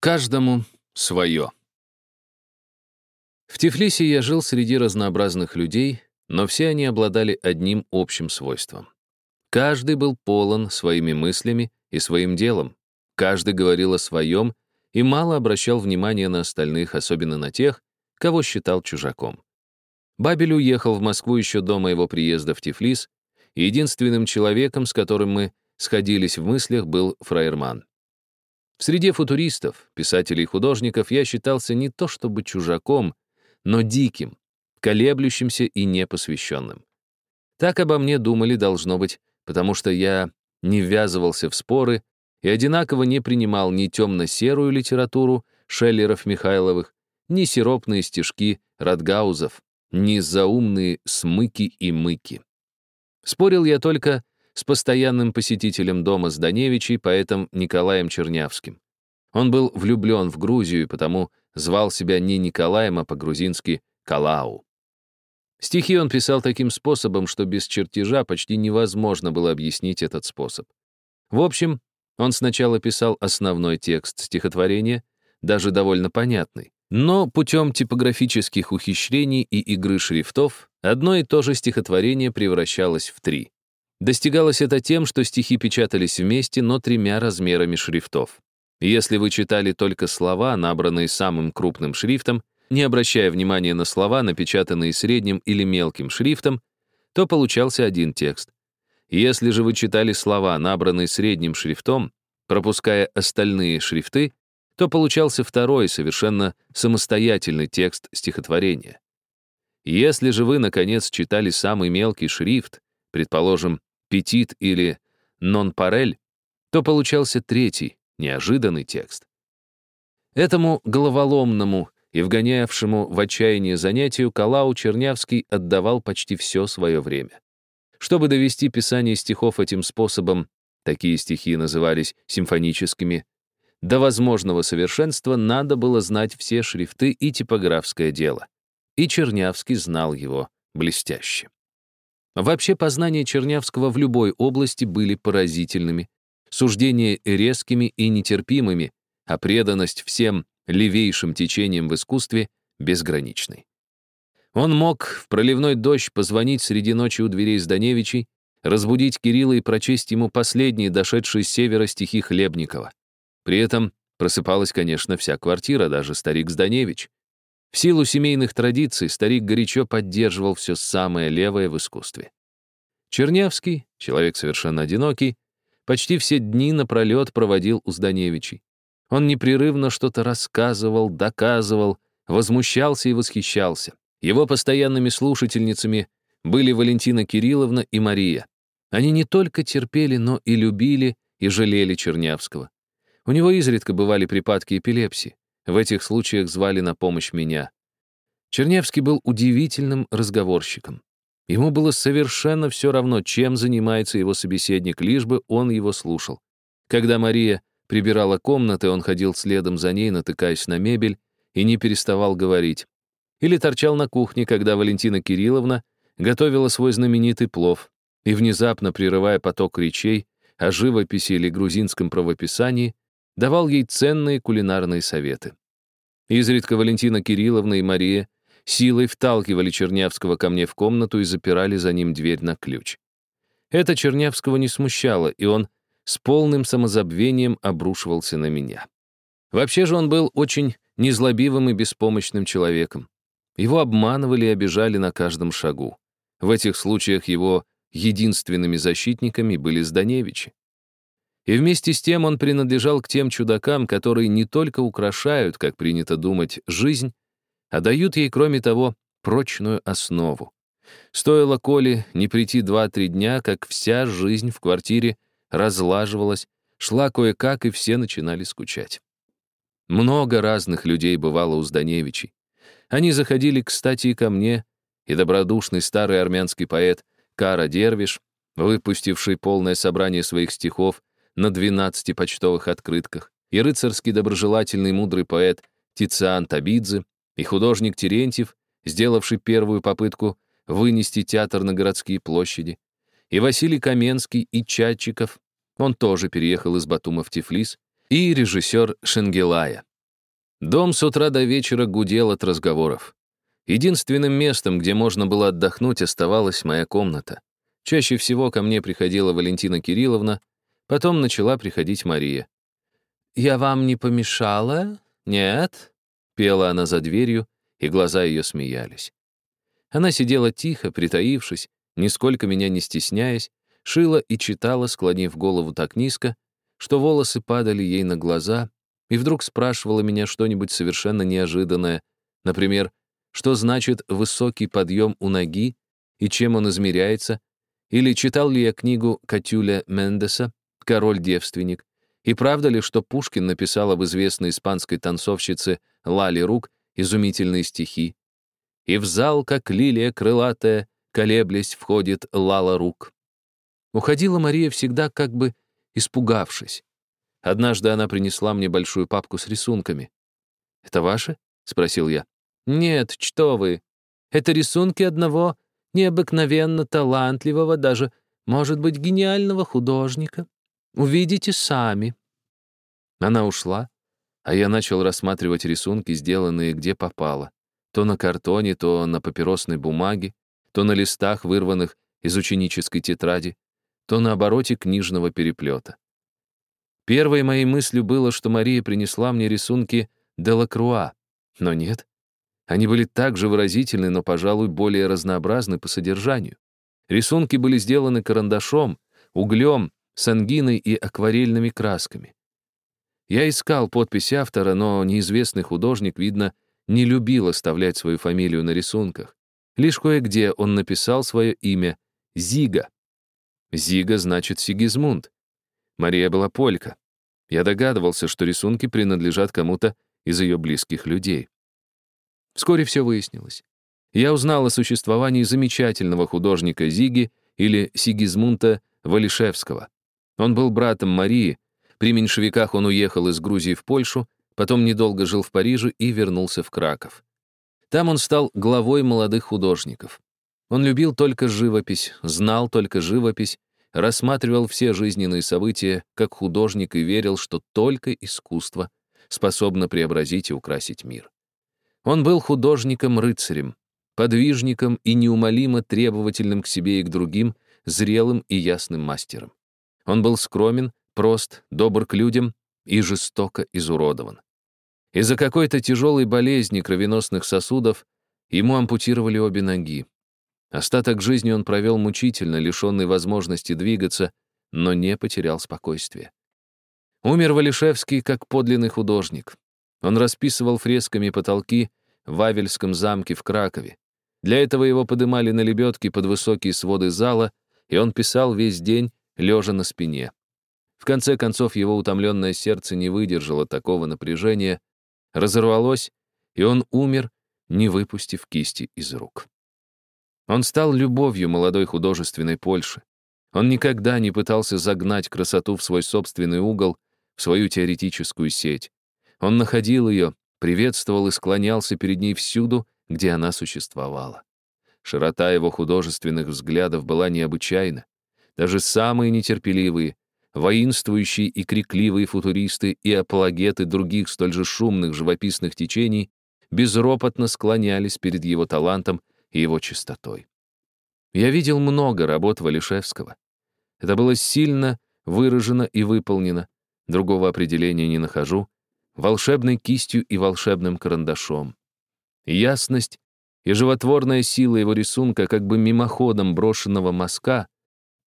Каждому свое. В Тифлисе я жил среди разнообразных людей, но все они обладали одним общим свойством. Каждый был полон своими мыслями и своим делом. Каждый говорил о своем и мало обращал внимания на остальных, особенно на тех, кого считал чужаком. Бабель уехал в Москву еще до моего приезда в Тифлис, и единственным человеком, с которым мы сходились в мыслях, был Фраерман. В среде футуристов, писателей и художников я считался не то чтобы чужаком, но диким, колеблющимся и непосвященным. Так обо мне думали, должно быть, потому что я не ввязывался в споры и одинаково не принимал ни темно-серую литературу Шеллеров-Михайловых, ни сиропные стишки Радгаузов, ни заумные смыки и мыки. Спорил я только с постоянным посетителем дома Зданевичей, поэтом Николаем Чернявским. Он был влюблен в Грузию потому звал себя не Николаем, а по-грузински Калау. Стихи он писал таким способом, что без чертежа почти невозможно было объяснить этот способ. В общем, он сначала писал основной текст стихотворения, даже довольно понятный. Но путем типографических ухищрений и игры шрифтов одно и то же стихотворение превращалось в три. Достигалось это тем, что стихи печатались вместе, но тремя размерами шрифтов. Если вы читали только слова, набранные самым крупным шрифтом, не обращая внимания на слова, напечатанные средним или мелким шрифтом, то получался один текст. Если же вы читали слова, набранные средним шрифтом, пропуская остальные шрифты, то получался второй, совершенно самостоятельный текст стихотворения. Если же вы, наконец, читали самый мелкий шрифт, предположим, петит или нон-парель, то получался третий, неожиданный текст. Этому головоломному и вгонявшему в отчаяние занятию Калау Чернявский отдавал почти все свое время. Чтобы довести писание стихов этим способом, такие стихи назывались симфоническими, до возможного совершенства надо было знать все шрифты и типографское дело. И Чернявский знал его блестяще. Вообще познания Чернявского в любой области были поразительными, суждения резкими и нетерпимыми, а преданность всем левейшим течениям в искусстве безграничной. Он мог в проливной дождь позвонить среди ночи у дверей Зданевичей, разбудить Кирилла и прочесть ему последние дошедшие с севера стихи Хлебникова. При этом просыпалась, конечно, вся квартира, даже старик Зданевич. В силу семейных традиций старик горячо поддерживал все самое левое в искусстве. Чернявский, человек совершенно одинокий, почти все дни напролет проводил у Зданевичей. Он непрерывно что-то рассказывал, доказывал, возмущался и восхищался. Его постоянными слушательницами были Валентина Кирилловна и Мария. Они не только терпели, но и любили и жалели Чернявского. У него изредка бывали припадки эпилепсии. В этих случаях звали на помощь меня. Чернявский был удивительным разговорщиком. Ему было совершенно все равно, чем занимается его собеседник, лишь бы он его слушал. Когда Мария прибирала комнаты, он ходил следом за ней, натыкаясь на мебель, и не переставал говорить. Или торчал на кухне, когда Валентина Кирилловна готовила свой знаменитый плов, и, внезапно прерывая поток речей о живописи или грузинском правописании, давал ей ценные кулинарные советы. Изредка Валентина Кирилловна и Мария силой вталкивали Чернявского ко мне в комнату и запирали за ним дверь на ключ. Это Чернявского не смущало, и он с полным самозабвением обрушивался на меня. Вообще же он был очень незлобивым и беспомощным человеком. Его обманывали и обижали на каждом шагу. В этих случаях его единственными защитниками были Зданевичи. И вместе с тем он принадлежал к тем чудакам, которые не только украшают, как принято думать, жизнь, а дают ей, кроме того, прочную основу. Стоило Коле не прийти два-три дня, как вся жизнь в квартире разлаживалась, шла кое-как, и все начинали скучать. Много разных людей бывало у Зданевичей. Они заходили, кстати, и ко мне, и добродушный старый армянский поэт Кара Дервиш, выпустивший полное собрание своих стихов, на 12 почтовых открытках, и рыцарский доброжелательный мудрый поэт Тициан Табидзе, и художник Терентьев, сделавший первую попытку вынести театр на городские площади, и Василий Каменский, и Чатчиков, он тоже переехал из Батума в Тифлис, и режиссер Шенгелая. Дом с утра до вечера гудел от разговоров. Единственным местом, где можно было отдохнуть, оставалась моя комната. Чаще всего ко мне приходила Валентина Кирилловна, потом начала приходить Мария. «Я вам не помешала? Нет?» — пела она за дверью, и глаза ее смеялись. Она сидела тихо, притаившись, нисколько меня не стесняясь, шила и читала, склонив голову так низко, что волосы падали ей на глаза, и вдруг спрашивала меня что-нибудь совершенно неожиданное, например, что значит высокий подъем у ноги и чем он измеряется, или читал ли я книгу Катюля Мендеса «Король-девственник», и правда ли, что Пушкин написал об известной испанской танцовщице Лали Рук изумительные стихи, и в зал, как лилия крылатая, колеблясь, входит Лала Рук. Уходила Мария всегда как бы испугавшись. Однажды она принесла мне большую папку с рисунками. «Это ваши?» — спросил я. «Нет, что вы. Это рисунки одного необыкновенно талантливого, даже, может быть, гениального художника. Увидите сами». Она ушла, а я начал рассматривать рисунки, сделанные где попало. То на картоне, то на папиросной бумаге, то на листах, вырванных из ученической тетради, то на обороте книжного переплета. Первой моей мыслью было, что Мария принесла мне рисунки Делакруа, но нет. Они были также выразительны, но, пожалуй, более разнообразны по содержанию. Рисунки были сделаны карандашом, углем, сангиной и акварельными красками. Я искал подпись автора, но неизвестный художник, видно, не любил оставлять свою фамилию на рисунках. Лишь кое-где он написал свое имя — Зига. Зига значит Сигизмунд. Мария была полька. Я догадывался, что рисунки принадлежат кому-то из ее близких людей. Вскоре все выяснилось. Я узнал о существовании замечательного художника Зиги или Сигизмунта Валишевского. Он был братом Марии, при меньшевиках он уехал из Грузии в Польшу, потом недолго жил в Париже и вернулся в Краков. Там он стал главой молодых художников. Он любил только живопись, знал только живопись, рассматривал все жизненные события как художник и верил, что только искусство способно преобразить и украсить мир. Он был художником-рыцарем, подвижником и неумолимо требовательным к себе и к другим, зрелым и ясным мастером. Он был скромен, прост, добр к людям и жестоко изуродован. Из-за какой-то тяжелой болезни кровеносных сосудов ему ампутировали обе ноги. Остаток жизни он провел мучительно, лишенный возможности двигаться, но не потерял спокойствия. Умер Валишевский как подлинный художник. Он расписывал фресками потолки в Вавельском замке в Кракове. Для этого его подымали на лебедки под высокие своды зала, и он писал весь день, лежа на спине. В конце концов, его утомленное сердце не выдержало такого напряжения, разорвалось, и он умер, не выпустив кисти из рук. Он стал любовью молодой художественной Польши. Он никогда не пытался загнать красоту в свой собственный угол, в свою теоретическую сеть. Он находил ее, приветствовал и склонялся перед ней всюду, где она существовала. Широта его художественных взглядов была необычайна. Даже самые нетерпеливые, воинствующие и крикливые футуристы и апологеты других столь же шумных живописных течений безропотно склонялись перед его талантом и его чистотой. Я видел много работ Валишевского. Это было сильно выражено и выполнено, другого определения не нахожу, волшебной кистью и волшебным карандашом. Ясность и животворная сила его рисунка, как бы мимоходом брошенного мазка,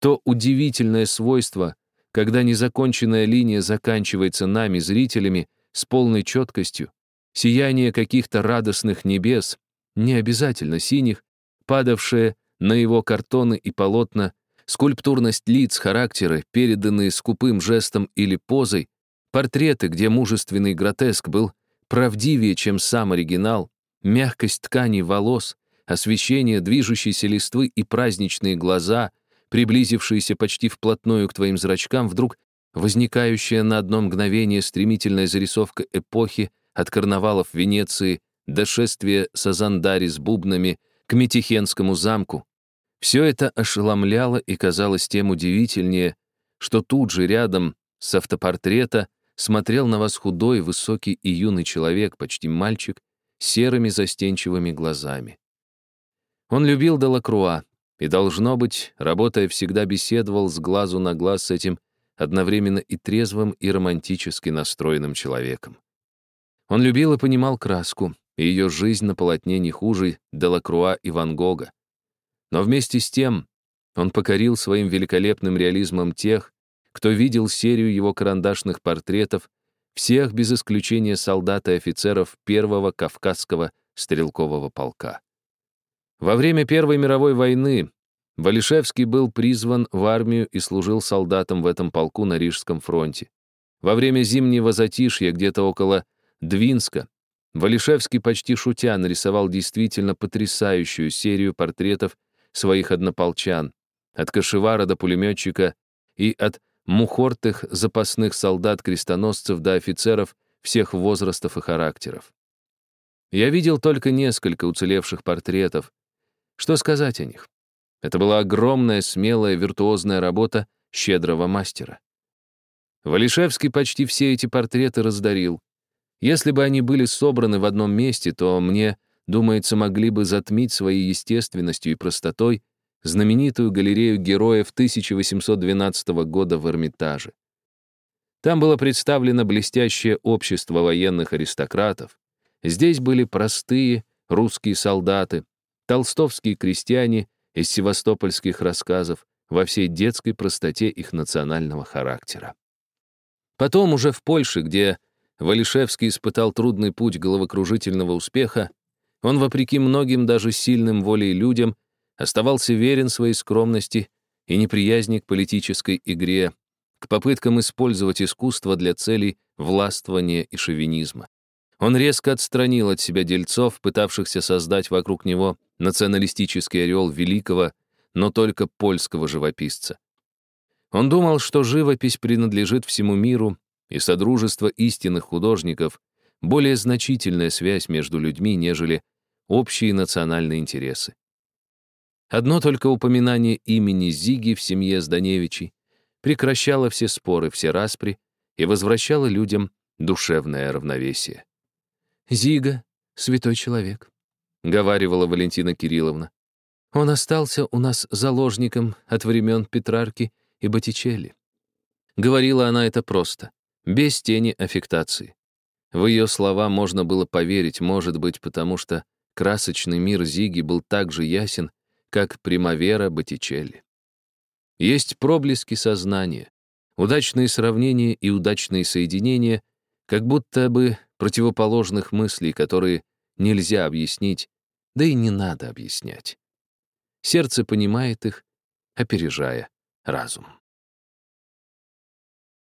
то удивительное свойство, когда незаконченная линия заканчивается нами, зрителями, с полной четкостью, сияние каких-то радостных небес, не обязательно синих, падавшие на его картоны и полотна, скульптурность лиц, характеры, переданные скупым жестом или позой, Портреты, где мужественный гротеск был правдивее, чем сам оригинал, мягкость ткани волос, освещение движущейся листвы и праздничные глаза, приблизившиеся почти вплотную к твоим зрачкам, вдруг возникающая на одно мгновение стремительная зарисовка эпохи от карнавалов Венеции до шествия Сазандари с бубнами к Метихенскому замку. Все это ошеломляло и казалось тем удивительнее, что тут же рядом с автопортрета смотрел на вас худой, высокий и юный человек, почти мальчик, серыми застенчивыми глазами. Он любил Делакруа и, должно быть, работая, всегда беседовал с глазу на глаз с этим одновременно и трезвым, и романтически настроенным человеком. Он любил и понимал краску, и ее жизнь на полотне не хуже Делакруа и Ван Гога. Но вместе с тем он покорил своим великолепным реализмом тех, кто видел серию его карандашных портретов всех без исключения солдат и офицеров первого Кавказского стрелкового полка. Во время Первой мировой войны Валишевский был призван в армию и служил солдатом в этом полку на Рижском фронте. Во время зимнего затишья где-то около Двинска Валишевский почти шутя нарисовал действительно потрясающую серию портретов своих однополчан, от кошевара до пулеметчика и от мухортых запасных солдат-крестоносцев до офицеров всех возрастов и характеров. Я видел только несколько уцелевших портретов. Что сказать о них? Это была огромная, смелая, виртуозная работа щедрого мастера. Валишевский почти все эти портреты раздарил. Если бы они были собраны в одном месте, то мне, думается, могли бы затмить своей естественностью и простотой знаменитую галерею героев 1812 года в Эрмитаже. Там было представлено блестящее общество военных аристократов. Здесь были простые русские солдаты, толстовские крестьяне из севастопольских рассказов во всей детской простоте их национального характера. Потом уже в Польше, где Валишевский испытал трудный путь головокружительного успеха, он, вопреки многим даже сильным волей людям, оставался верен своей скромности и неприязни к политической игре, к попыткам использовать искусство для целей властвования и шовинизма. Он резко отстранил от себя дельцов, пытавшихся создать вокруг него националистический орел великого, но только польского живописца. Он думал, что живопись принадлежит всему миру, и содружество истинных художников — более значительная связь между людьми, нежели общие национальные интересы. Одно только упоминание имени Зиги в семье Зданевичей прекращало все споры, все распри и возвращало людям душевное равновесие. «Зига — святой человек», — говаривала Валентина Кирилловна. «Он остался у нас заложником от времен Петрарки и Боттичелли». Говорила она это просто, без тени аффектации. В ее слова можно было поверить, может быть, потому что красочный мир Зиги был так же ясен, как примавера Боттичелли. Есть проблески сознания, удачные сравнения и удачные соединения, как будто бы противоположных мыслей, которые нельзя объяснить, да и не надо объяснять. Сердце понимает их, опережая разум.